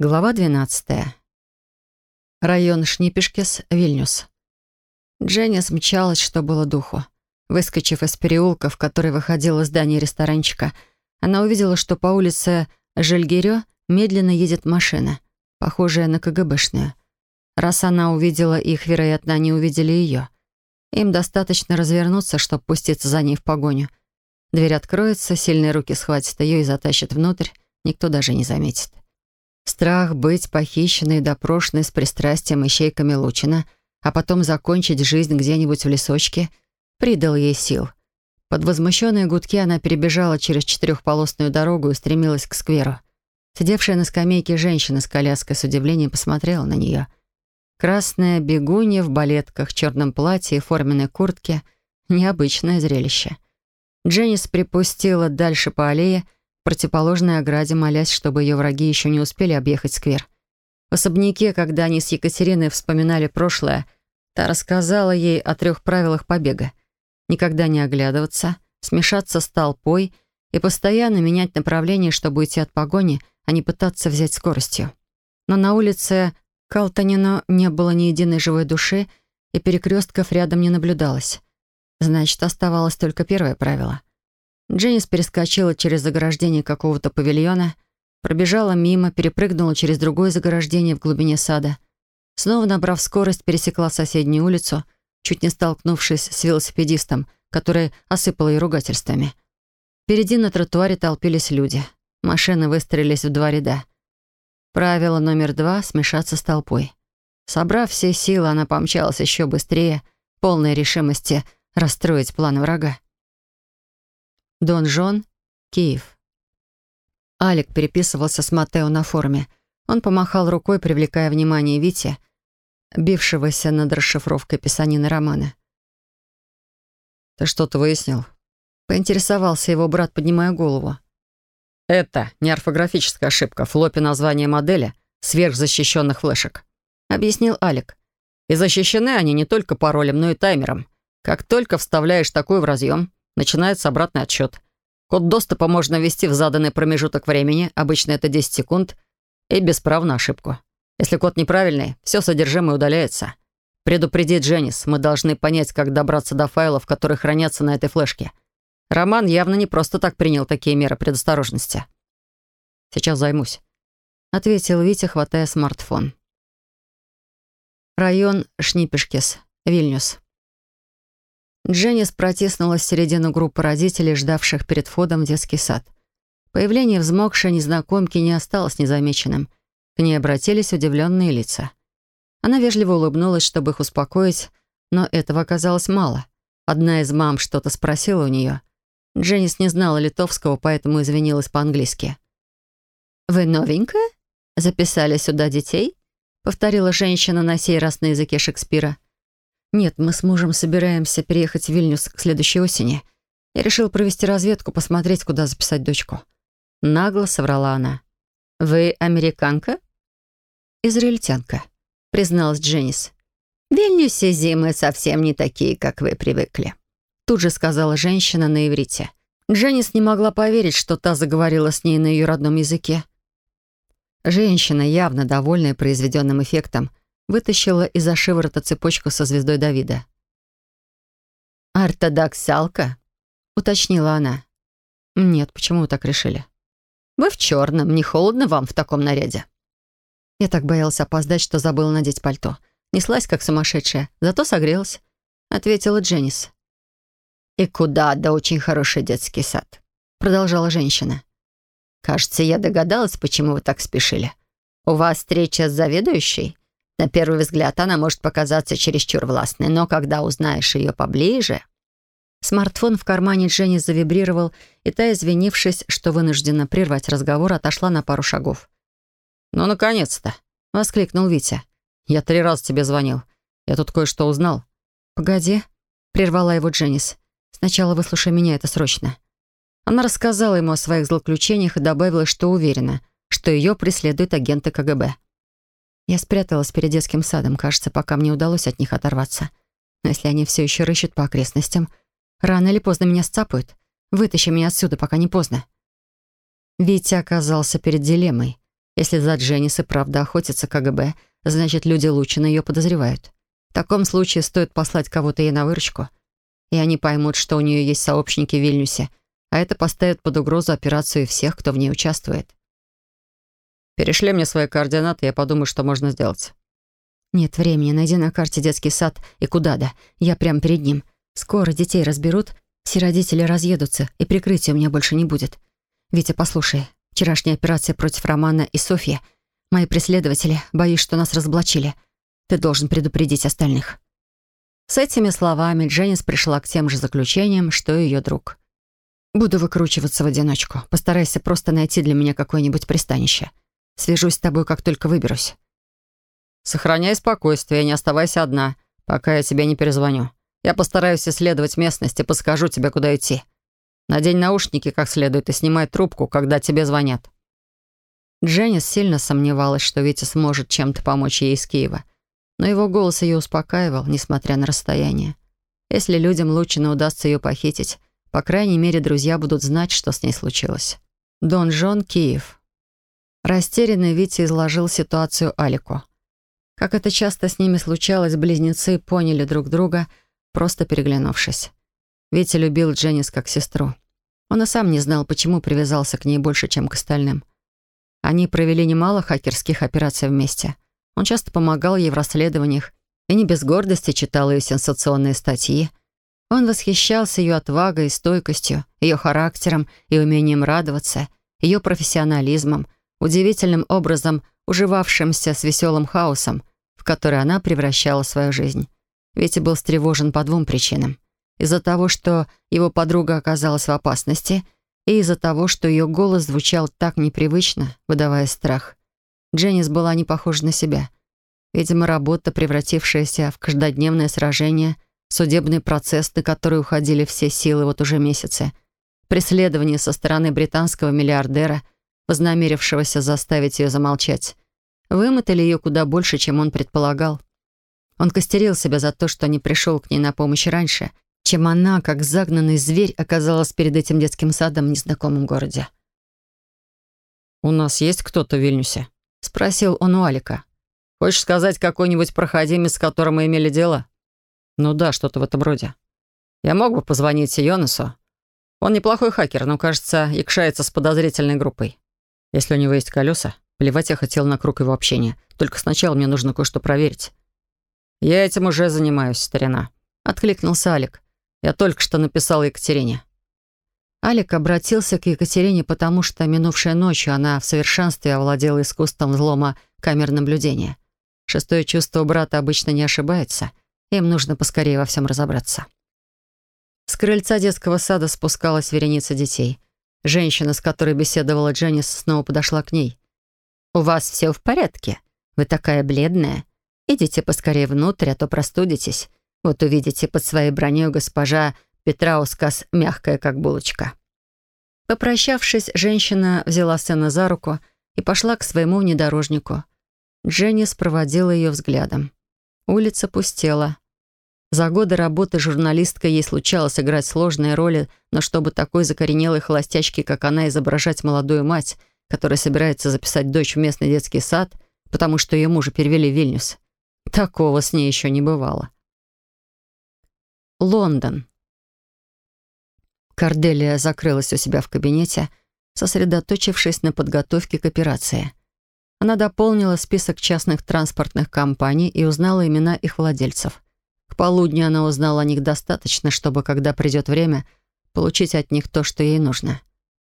Глава 12. Район Шнипешкес, Вильнюс. Дженни смчалась, что было духу. Выскочив из переулка, в который выходило здание ресторанчика, она увидела, что по улице Жельгерё медленно едет машина, похожая на КГБшную. Раз она увидела их, вероятно, они увидели ее. Им достаточно развернуться, чтобы пуститься за ней в погоню. Дверь откроется, сильные руки схватят ее и затащат внутрь, никто даже не заметит. Страх быть похищенной и допрошенной с пристрастием ищейками Лучина, а потом закончить жизнь где-нибудь в лесочке, придал ей сил. Под возмущенные гудки она перебежала через четырехполосную дорогу и стремилась к скверу. Сидевшая на скамейке женщина с коляской с удивлением посмотрела на нее. Красная бегунья в балетках, черном платье и форменной куртке — необычное зрелище. Дженнис припустила дальше по аллее, противоположной ограде, молясь, чтобы ее враги еще не успели объехать сквер. В особняке, когда они с Екатериной вспоминали прошлое, та рассказала ей о трех правилах побега. Никогда не оглядываться, смешаться с толпой и постоянно менять направление, чтобы уйти от погони, а не пытаться взять скоростью. Но на улице Калтанино не было ни единой живой души, и перекрестков рядом не наблюдалось. Значит, оставалось только первое правило — Дженнис перескочила через заграждение какого-то павильона, пробежала мимо, перепрыгнула через другое заграждение в глубине сада. Снова набрав скорость, пересекла соседнюю улицу, чуть не столкнувшись с велосипедистом, который осыпал ее ругательствами. Впереди на тротуаре толпились люди. Машины выстроились в два ряда. Правило номер два — смешаться с толпой. Собрав все силы, она помчалась еще быстрее, полной решимости расстроить план врага. Дон Жон, Киев. Алик переписывался с Матео на форуме. Он помахал рукой, привлекая внимание Вити, бившегося над расшифровкой писанины романа. «Ты что-то выяснил?» Поинтересовался его брат, поднимая голову. «Это не орфографическая ошибка в лопе названия модели сверхзащищенных флешек», объяснил Алик. «И защищены они не только паролем, но и таймером. Как только вставляешь такой в разъем, Начинается обратный отсчет. Код доступа можно ввести в заданный промежуток времени, обычно это 10 секунд, и без прав на ошибку. Если код неправильный, все содержимое удаляется. Предупреди Дженнис, мы должны понять, как добраться до файлов, которые хранятся на этой флешке. Роман явно не просто так принял такие меры предосторожности. «Сейчас займусь», — ответил Витя, хватая смартфон. Район Шнипешкес, Вильнюс. Дженнис протиснулась в середину группы родителей, ждавших перед входом в детский сад. Появление взмокшей незнакомки не осталось незамеченным. К ней обратились удивленные лица. Она вежливо улыбнулась, чтобы их успокоить, но этого оказалось мало. Одна из мам что-то спросила у нее. Дженнис не знала литовского, поэтому извинилась по-английски. «Вы новенькая? Записали сюда детей?» — повторила женщина на сей раз на языке Шекспира. «Нет, мы с мужем собираемся переехать в Вильнюс к следующей осени. Я решил провести разведку, посмотреть, куда записать дочку». Нагло соврала она. «Вы американка?» «Израильтянка», — призналась Дженнис. «В Вильнюсе зимы совсем не такие, как вы привыкли», — тут же сказала женщина на иврите. Дженнис не могла поверить, что та заговорила с ней на ее родном языке. Женщина, явно довольная произведенным эффектом, — вытащила из-за шиворота цепочку со звездой Давида. «Ортодоксалка?» — уточнила она. «Нет, почему вы так решили?» «Вы в черном, не холодно вам в таком наряде?» Я так боялась опоздать, что забыла надеть пальто. Неслась, как сумасшедшая, зато согрелась, — ответила Дженнис. «И куда, да очень хороший детский сад», — продолжала женщина. «Кажется, я догадалась, почему вы так спешили. У вас встреча с заведующей? На первый взгляд она может показаться чересчур властной, но когда узнаешь ее поближе... Смартфон в кармане Дженни завибрировал, и та, извинившись, что вынуждена прервать разговор, отошла на пару шагов. «Ну, наконец-то!» — воскликнул Витя. «Я три раза тебе звонил. Я тут кое-что узнал». «Погоди», — прервала его Дженнис. «Сначала выслушай меня, это срочно». Она рассказала ему о своих злоключениях и добавила, что уверена, что ее преследуют агенты КГБ. Я спряталась перед детским садом, кажется, пока мне удалось от них оторваться. Но если они все еще рыщут по окрестностям, рано или поздно меня сцапают. Вытащи меня отсюда, пока не поздно. Витя оказался перед дилеммой. Если за Дженнис и правда охотится КГБ, значит, люди Лучина ее подозревают. В таком случае стоит послать кого-то ей на выручку, и они поймут, что у нее есть сообщники в Вильнюсе, а это поставит под угрозу операцию всех, кто в ней участвует. «Перешли мне свои координаты, я подумаю, что можно сделать». «Нет времени. Найди на карте детский сад и куда да. Я прямо перед ним. Скоро детей разберут, все родители разъедутся, и прикрытия у меня больше не будет. Витя, послушай, вчерашняя операция против Романа и Софьи. Мои преследователи, боюсь, что нас разоблачили. Ты должен предупредить остальных». С этими словами Дженнис пришла к тем же заключениям, что и ее друг. «Буду выкручиваться в одиночку. Постарайся просто найти для меня какое-нибудь пристанище. Свяжусь с тобой, как только выберусь». «Сохраняй спокойствие, не оставайся одна, пока я тебе не перезвоню. Я постараюсь исследовать местность и подскажу тебе, куда идти. Надень наушники как следует и снимай трубку, когда тебе звонят». Дженнис сильно сомневалась, что Витя сможет чем-то помочь ей из Киева. Но его голос ее успокаивал, несмотря на расстояние. Если людям Лучина удастся ее похитить, по крайней мере, друзья будут знать, что с ней случилось. Дон Жон, Киев. Растерянный Витя изложил ситуацию Алику. Как это часто с ними случалось, близнецы поняли друг друга — просто переглянувшись. Витя любил Дженнис как сестру. Он и сам не знал, почему привязался к ней больше, чем к остальным. Они провели немало хакерских операций вместе. Он часто помогал ей в расследованиях и не без гордости читал ее сенсационные статьи. Он восхищался ее отвагой и стойкостью, ее характером и умением радоваться, ее профессионализмом, удивительным образом уживавшимся с веселым хаосом, в который она превращала свою жизнь. Витя был встревожен по двум причинам. Из-за того, что его подруга оказалась в опасности, и из-за того, что ее голос звучал так непривычно, выдавая страх. Дженнис была не похожа на себя. Видимо, работа, превратившаяся в каждодневное сражение, судебный процесс, на который уходили все силы вот уже месяцы, преследование со стороны британского миллиардера, вознамерившегося заставить ее замолчать, вымотали ее куда больше, чем он предполагал. Он костерил себя за то, что не пришел к ней на помощь раньше, чем она, как загнанный зверь, оказалась перед этим детским садом в незнакомом городе. «У нас есть кто-то в Вильнюсе?» — спросил он у Алика. «Хочешь сказать, какой-нибудь проходимец, с которым мы имели дело?» «Ну да, что-то в этом роде. Я мог бы позвонить Йонасу. Он неплохой хакер, но, кажется, якшается с подозрительной группой. Если у него есть колеса, плевать я хотел на круг его общения. Только сначала мне нужно кое-что проверить». «Я этим уже занимаюсь, старина», — откликнулся Алик. «Я только что написал Екатерине». Алик обратился к Екатерине, потому что минувшей ночью она в совершенстве овладела искусством взлома камер наблюдения. Шестое чувство брата обычно не ошибается. Им нужно поскорее во всем разобраться. С крыльца детского сада спускалась вереница детей. Женщина, с которой беседовала Дженнис, снова подошла к ней. «У вас все в порядке? Вы такая бледная?» Идите поскорее внутрь, а то простудитесь. Вот увидите под своей броней госпожа Петраускас мягкая, как булочка». Попрощавшись, женщина взяла сына за руку и пошла к своему внедорожнику. Дженнис проводила ее взглядом. Улица пустела. За годы работы журналисткой ей случалось играть сложные роли, но чтобы такой закоренелой холостячке, как она, изображать молодую мать, которая собирается записать дочь в местный детский сад, потому что ее мужа перевели в Вильнюс, Такого с ней еще не бывало. Лондон. Корделия закрылась у себя в кабинете, сосредоточившись на подготовке к операции. Она дополнила список частных транспортных компаний и узнала имена их владельцев. К полудню она узнала о них достаточно, чтобы, когда придет время, получить от них то, что ей нужно.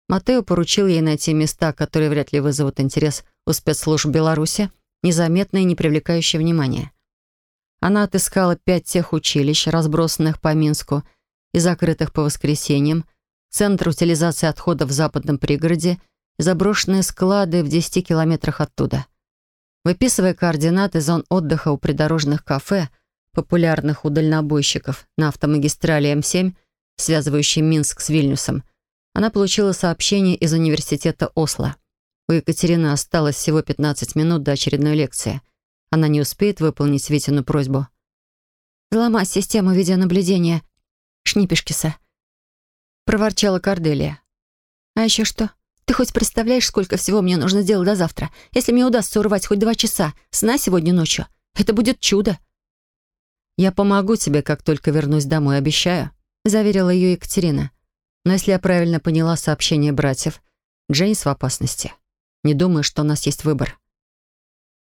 Матео поручил ей найти места, которые вряд ли вызовут интерес у спецслужб Беларуси, незаметное и не привлекающее внимания. Она отыскала пять тех училищ, разбросанных по Минску и закрытых по воскресеньям, центр утилизации отходов в западном пригороде и заброшенные склады в 10 километрах оттуда. Выписывая координаты зон отдыха у придорожных кафе, популярных у дальнобойщиков на автомагистрали М7, связывающей Минск с Вильнюсом, она получила сообщение из университета Осло. У Екатерины осталось всего 15 минут до очередной лекции. Она не успеет выполнить Витину просьбу. «Взломать систему видеонаблюдения Шнипешкиса», — проворчала Корделия. «А еще что?» Ты хоть представляешь, сколько всего мне нужно сделать до завтра? Если мне удастся урвать хоть два часа сна сегодня ночью, это будет чудо». «Я помогу тебе, как только вернусь домой, обещаю», — заверила ее Екатерина. «Но если я правильно поняла сообщение братьев, Джейнс в опасности. Не думаю, что у нас есть выбор».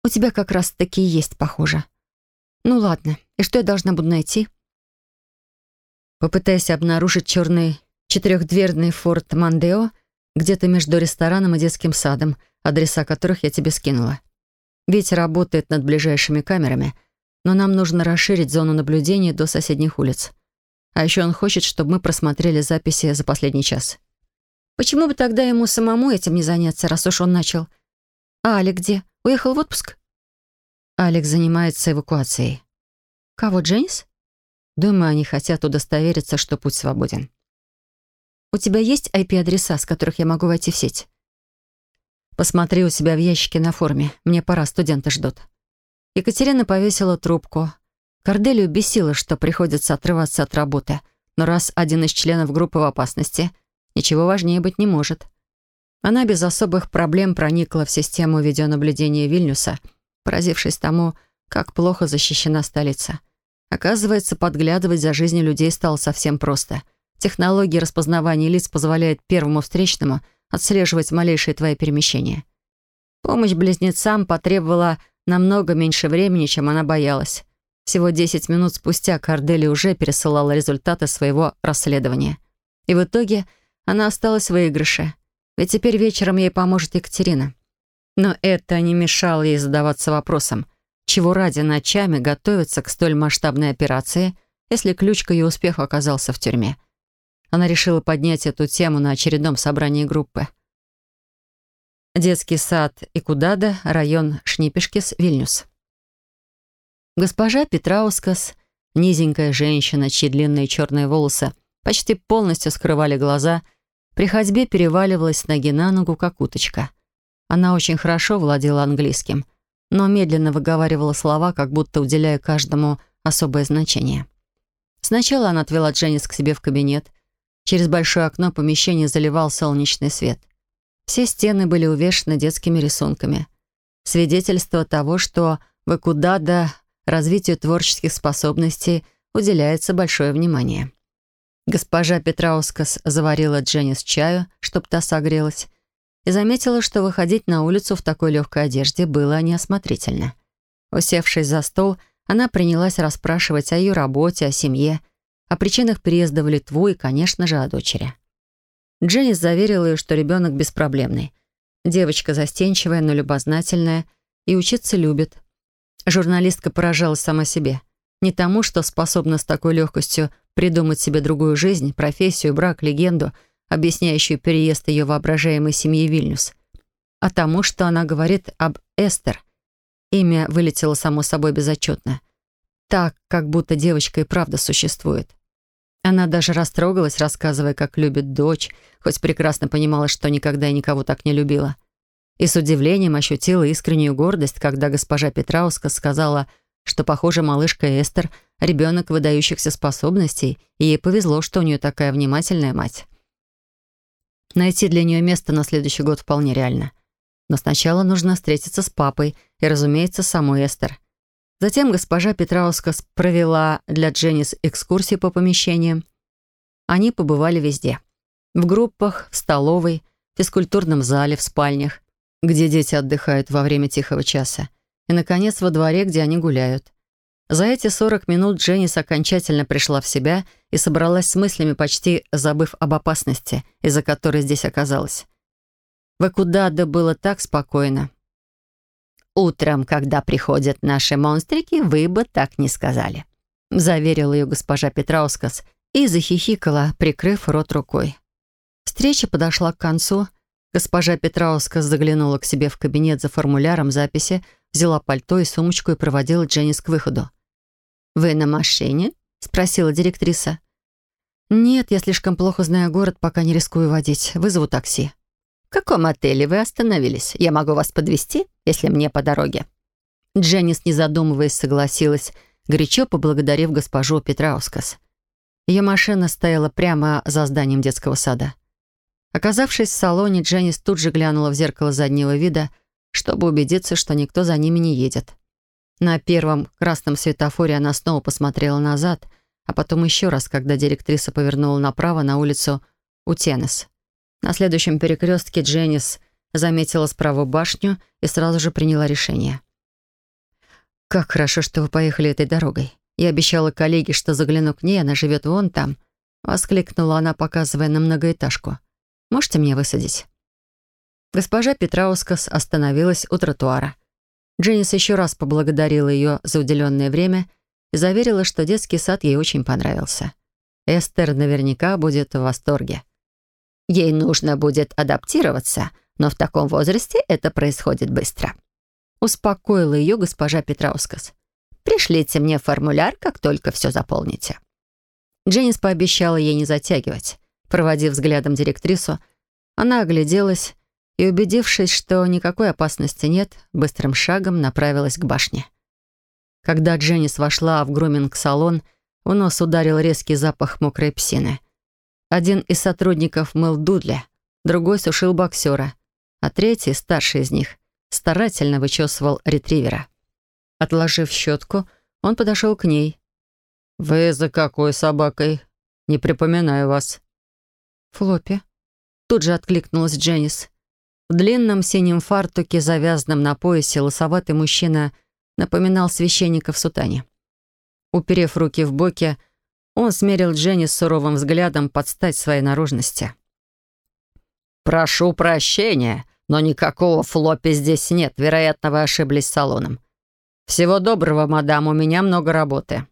«У тебя как раз таки есть, похоже». «Ну ладно, и что я должна буду найти?» Попытайся обнаружить черный четырехдверный форт Мандео где-то между рестораном и детским садом, адреса которых я тебе скинула. Ветер работает над ближайшими камерами, но нам нужно расширить зону наблюдения до соседних улиц. А еще он хочет, чтобы мы просмотрели записи за последний час. Почему бы тогда ему самому этим не заняться, раз уж он начал? А Алик где? Уехал в отпуск? Алекс занимается эвакуацией. Кого, Джейнс? Думаю, они хотят удостовериться, что путь свободен. У тебя есть IP-адреса, с которых я могу войти в сеть? Посмотри у себя в ящике на форме. Мне пора, студенты ждут. Екатерина повесила трубку. Корделию бесило, что приходится отрываться от работы. Но раз один из членов группы в опасности, ничего важнее быть не может. Она без особых проблем проникла в систему видеонаблюдения Вильнюса, поразившись тому, как плохо защищена столица. Оказывается, подглядывать за жизнью людей стало совсем просто. Технология распознавания лиц позволяет первому встречному отслеживать малейшие твои перемещения. Помощь близнецам потребовала намного меньше времени, чем она боялась. Всего 10 минут спустя Кардели уже пересылала результаты своего расследования. И в итоге она осталась в выигрыше. Ведь теперь вечером ей поможет Екатерина. Но это не мешало ей задаваться вопросом, чего ради ночами готовиться к столь масштабной операции, если ключ к ее успеху оказался в тюрьме. Она решила поднять эту тему на очередном собрании группы. Детский сад Икудада, район Шнипешкис, Вильнюс. Госпожа Петраускас, низенькая женщина, чьи длинные черные волосы почти полностью скрывали глаза, при ходьбе переваливалась с ноги на ногу, как уточка. Она очень хорошо владела английским, но медленно выговаривала слова, как будто уделяя каждому особое значение. Сначала она отвела Дженнис к себе в кабинет, Через большое окно помещение заливал солнечный свет. Все стены были увешаны детскими рисунками. Свидетельство того, что в Экудада развитию творческих способностей уделяется большое внимание. Госпожа Петраускас заварила Дженнис чаю, чтоб та согрелась, и заметила, что выходить на улицу в такой легкой одежде было неосмотрительно. Усевшись за стол, она принялась расспрашивать о ее работе, о семье, о причинах переезда в Литву и, конечно же, о дочери. Дженнис заверила ее, что ребенок беспроблемный. Девочка застенчивая, но любознательная и учиться любит. Журналистка поражалась сама себе. Не тому, что способна с такой легкостью придумать себе другую жизнь, профессию, брак, легенду, объясняющую переезд ее воображаемой семьи Вильнюс, а тому, что она говорит об Эстер. Имя вылетело само собой безотчетно. Так, как будто девочка и правда существует. Она даже растрогалась, рассказывая, как любит дочь, хоть прекрасно понимала, что никогда и никого так не любила. И с удивлением ощутила искреннюю гордость, когда госпожа Петрауска сказала, что, похоже, малышка Эстер — ребенок выдающихся способностей, и ей повезло, что у нее такая внимательная мать. Найти для нее место на следующий год вполне реально. Но сначала нужно встретиться с папой и, разумеется, самой Эстер. Затем госпожа Петраускас провела для Дженнис экскурсии по помещениям. Они побывали везде. В группах, в столовой, в физкультурном зале, в спальнях, где дети отдыхают во время тихого часа. И, наконец, во дворе, где они гуляют. За эти 40 минут Дженнис окончательно пришла в себя и собралась с мыслями, почти забыв об опасности, из-за которой здесь оказалась. В Экудадо было так спокойно, «Утром, когда приходят наши монстрики, вы бы так не сказали», заверила ее госпожа Петраускас и захихикала, прикрыв рот рукой. Встреча подошла к концу. Госпожа Петраускас заглянула к себе в кабинет за формуляром записи, взяла пальто и сумочку и проводила Дженнис к выходу. «Вы на машине?» — спросила директриса. «Нет, я слишком плохо знаю город, пока не рискую водить. Вызову такси». «В каком отеле вы остановились? Я могу вас подвести, если мне по дороге». Дженнис, не задумываясь, согласилась, горячо поблагодарив госпожу Петраускас. Ее машина стояла прямо за зданием детского сада. Оказавшись в салоне, Дженнис тут же глянула в зеркало заднего вида, чтобы убедиться, что никто за ними не едет. На первом красном светофоре она снова посмотрела назад, а потом еще раз, когда директриса повернула направо на улицу Утенес. На следующем перекрестке Дженнис заметила справа башню и сразу же приняла решение. «Как хорошо, что вы поехали этой дорогой. Я обещала коллеге, что загляну к ней, она живет вон там», — воскликнула она, показывая на многоэтажку. «Можете меня высадить?» Госпожа Петраускас остановилась у тротуара. Дженнис еще раз поблагодарила ее за уделенное время и заверила, что детский сад ей очень понравился. Эстер наверняка будет в восторге. Ей нужно будет адаптироваться, но в таком возрасте это происходит быстро. Успокоила ее госпожа Петраускас. «Пришлите мне формуляр, как только все заполните». Дженнис пообещала ей не затягивать. Проводив взглядом директрису, она огляделась и, убедившись, что никакой опасности нет, быстрым шагом направилась к башне. Когда Дженнис вошла в груминг-салон, в нос ударил резкий запах мокрой псины. Один из сотрудников мыл дудля, другой сушил боксера, а третий, старший из них, старательно вычесывал ретривера. Отложив щетку, он подошел к ней. «Вы за какой собакой? Не припоминаю вас». «Флоппи». Тут же откликнулась Дженнис. В длинном синем фартуке, завязанном на поясе, лосоватый мужчина напоминал священника в сутане. Уперев руки в боки, он смерил Дженни суровым взглядом под стать своей наружности. «Прошу прощения, но никакого флоппи здесь нет. Вероятно, вы ошиблись салоном. Всего доброго, мадам, у меня много работы».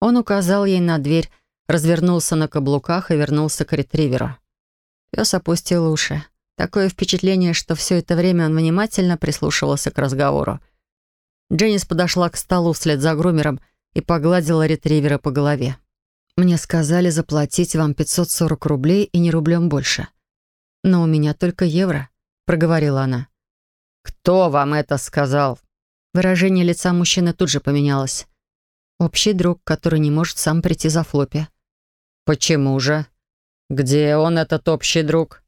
Он указал ей на дверь, развернулся на каблуках и вернулся к ретриверу. Пес опустил уши. Такое впечатление, что все это время он внимательно прислушивался к разговору. Дженнис подошла к столу вслед за грумером и погладила ретривера по голове. «Мне сказали заплатить вам 540 рублей и не рублем больше. Но у меня только евро», — проговорила она. «Кто вам это сказал?» Выражение лица мужчины тут же поменялось. «Общий друг, который не может сам прийти за Флоппи». «Почему же? Где он, этот общий друг?»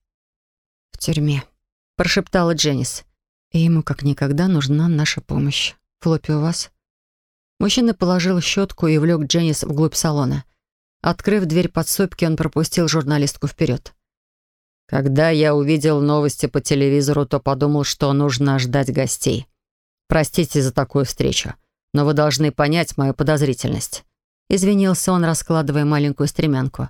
«В тюрьме», — прошептала Дженнис. «И ему как никогда нужна наша помощь. Флоппи у вас?» Мужчина положил щетку и влек Дженнис вглубь салона. Открыв дверь подсобки, он пропустил журналистку вперед. «Когда я увидел новости по телевизору, то подумал, что нужно ждать гостей. Простите за такую встречу, но вы должны понять мою подозрительность». Извинился он, раскладывая маленькую стремянку.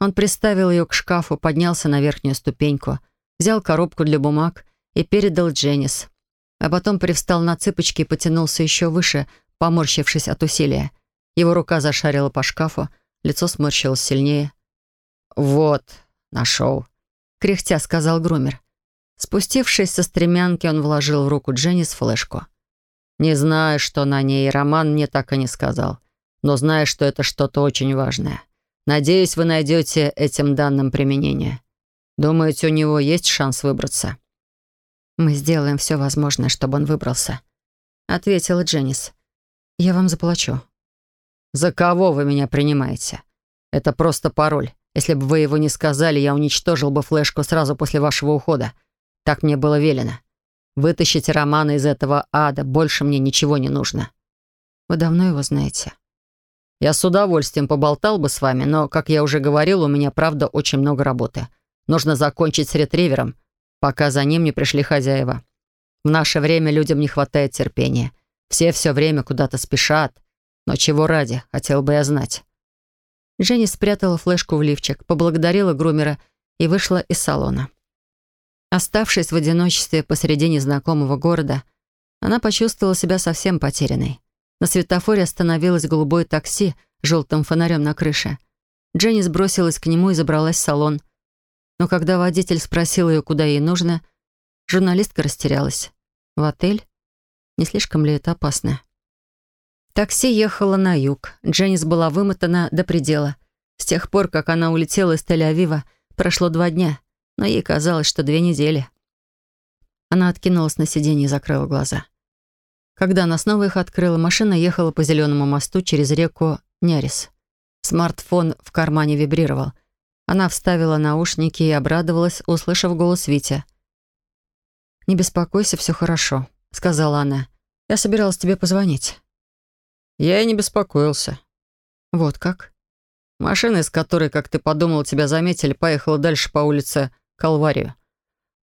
Он приставил ее к шкафу, поднялся на верхнюю ступеньку, взял коробку для бумаг и передал Дженнис. А потом привстал на цыпочки и потянулся еще выше, поморщившись от усилия. Его рука зашарила по шкафу, лицо сморщилось сильнее. «Вот, нашел», — кряхтя сказал грумер. Спустившись со стремянки, он вложил в руку Дженнис флешку. «Не знаю, что на ней, Роман мне так и не сказал, но знаю, что это что-то очень важное. Надеюсь, вы найдете этим данным применение. Думаете, у него есть шанс выбраться?» «Мы сделаем все возможное, чтобы он выбрался», — ответила Дженнис. Я вам заплачу». «За кого вы меня принимаете? Это просто пароль. Если бы вы его не сказали, я уничтожил бы флешку сразу после вашего ухода. Так мне было велено. Вытащите Романа из этого ада, больше мне ничего не нужно». «Вы давно его знаете?» «Я с удовольствием поболтал бы с вами, но, как я уже говорил, у меня, правда, очень много работы. Нужно закончить с ретривером, пока за ним не пришли хозяева. В наше время людям не хватает терпения. Все все время куда-то спешат. Но чего ради, хотел бы я знать». Женя спрятала флешку в лифчик, поблагодарила грумера и вышла из салона. Оставшись в одиночестве посреди незнакомого города, она почувствовала себя совсем потерянной. На светофоре остановилось голубое такси с желтым фонарем на крыше. Дженни сбросилась к нему и забралась в салон. Но когда водитель спросил ее, куда ей нужно, журналистка растерялась. В отель? Не слишком ли это опасно? Такси ехало на юг. Дженнис была вымотана до предела. С тех пор, как она улетела из Тель-Авива, прошло два дня, но ей казалось, что две недели. Она откинулась на сиденье и закрыла глаза. Когда она снова их открыла, машина ехала по зеленому мосту через реку Нярис. Смартфон в кармане вибрировал. Она вставила наушники и обрадовалась, услышав голос Вити. «Не беспокойся, все хорошо», — сказала она. «Я собиралась тебе позвонить». «Я и не беспокоился». «Вот как?» Машина, из которой, как ты подумал, тебя заметили, поехала дальше по улице Калварию.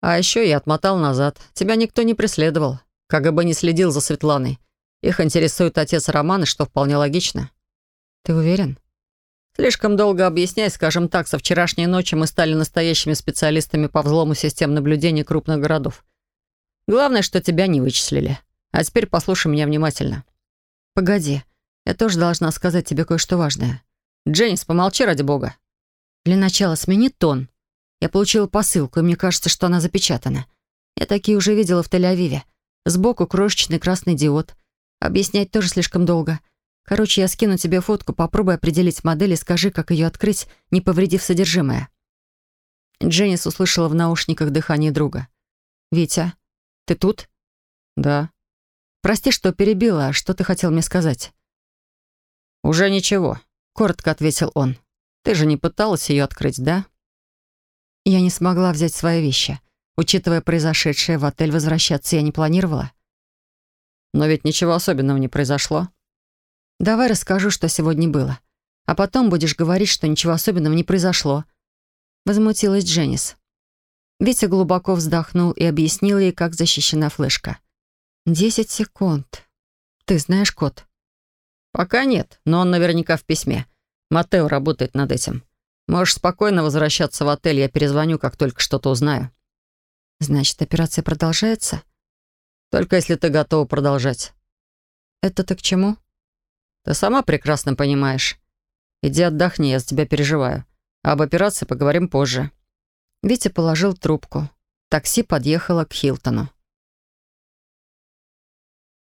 А еще я отмотал назад. Тебя никто не преследовал. КГБ не следил за Светланой. Их интересует отец Романа, что вполне логично. Ты уверен? Слишком долго объяснять, скажем так, со вчерашней ночи мы стали настоящими специалистами по взлому систем наблюдения крупных городов. Главное, что тебя не вычислили. А теперь послушай меня внимательно. Погоди, я тоже должна сказать тебе кое-что важное. Дженнис, помолчи ради бога. Для начала смени тон. Я получила посылку, и мне кажется, что она запечатана. Я такие уже видела в Тель-Авиве. Сбоку крошечный красный диод. Объяснять тоже слишком долго. Короче, я скину тебе фотку, попробуй определить модель и скажи, как ее открыть, не повредив содержимое. Дженнис услышала в наушниках дыхание друга. «Витя, ты тут?» «Да». «Прости, что перебила. Что ты хотел мне сказать?» «Уже ничего коротко ответил он. «Ты же не пыталась ее открыть, да?» Я не смогла взять свои вещи. Учитывая произошедшее, в отель возвращаться я не планировала. Но ведь ничего особенного не произошло. Давай расскажу, что сегодня было. А потом будешь говорить, что ничего особенного не произошло. Возмутилась Дженнис. Витя глубоко вздохнул и объяснил ей, как защищена флешка. «Десять секунд. Ты знаешь код?» «Пока нет, но он наверняка в письме. Матео работает над этим. Можешь спокойно возвращаться в отель, я перезвоню, как только что-то узнаю». «Значит, операция продолжается?» «Только если ты готова продолжать». «Это ты к чему?» «Ты сама прекрасно понимаешь. Иди отдохни, я за тебя переживаю. Об операции поговорим позже». Витя положил трубку. Такси подъехало к Хилтону.